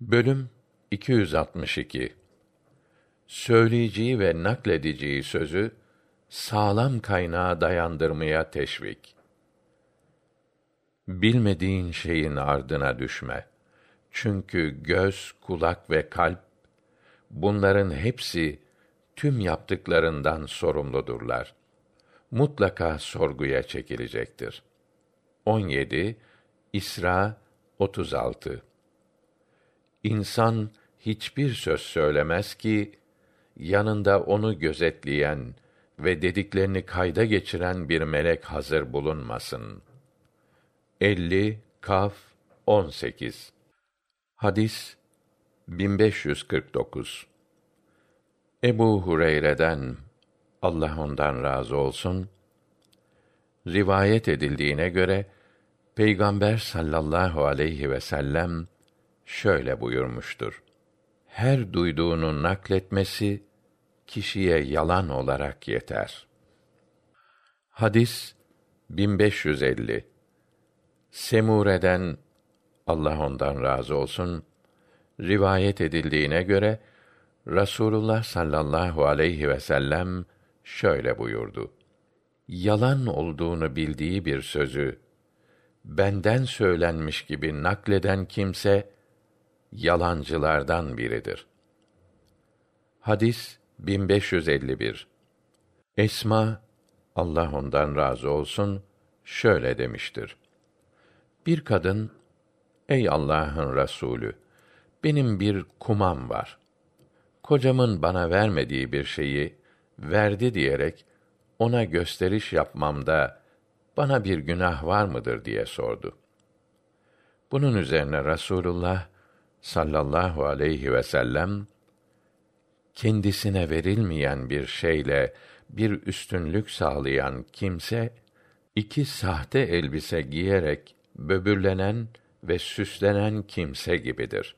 Bölüm 262 Söyleyeceği ve nakledeceği sözü sağlam kaynağa dayandırmaya teşvik. Bilmediğin şeyin ardına düşme. Çünkü göz, kulak ve kalp bunların hepsi tüm yaptıklarından sorumludurlar. Mutlaka sorguya çekilecektir. 17 İsra 36 İnsan hiçbir söz söylemez ki yanında onu gözetleyen ve dediklerini kayda geçiren bir melek hazır bulunmasın. 50 Kaf 18 Hadis 1549 Ebu Hureyre'den Allah ondan razı olsun rivayet edildiğine göre Peygamber sallallahu aleyhi ve sellem şöyle buyurmuştur. Her duyduğunu nakletmesi kişiye yalan olarak yeter. Hadis 1550 Semure'den Allah ondan razı olsun rivayet edildiğine göre Rasulullah sallallahu aleyhi ve sellem şöyle buyurdu. Yalan olduğunu bildiği bir sözü benden söylenmiş gibi nakleden kimse yalancılardan biridir. Hadis 1551 Esma Allah ondan razı olsun şöyle demiştir. Bir kadın Ey Allah'ın Resulü benim bir kumam var. Kocamın bana vermediği bir şeyi verdi diyerek ona gösteriş yapmamda bana bir günah var mıdır diye sordu. Bunun üzerine Rasulullah sallallahu aleyhi ve sellem kendisine verilmeyen bir şeyle bir üstünlük sağlayan kimse iki sahte elbise giyerek böbürlenen ve süslenen kimse gibidir.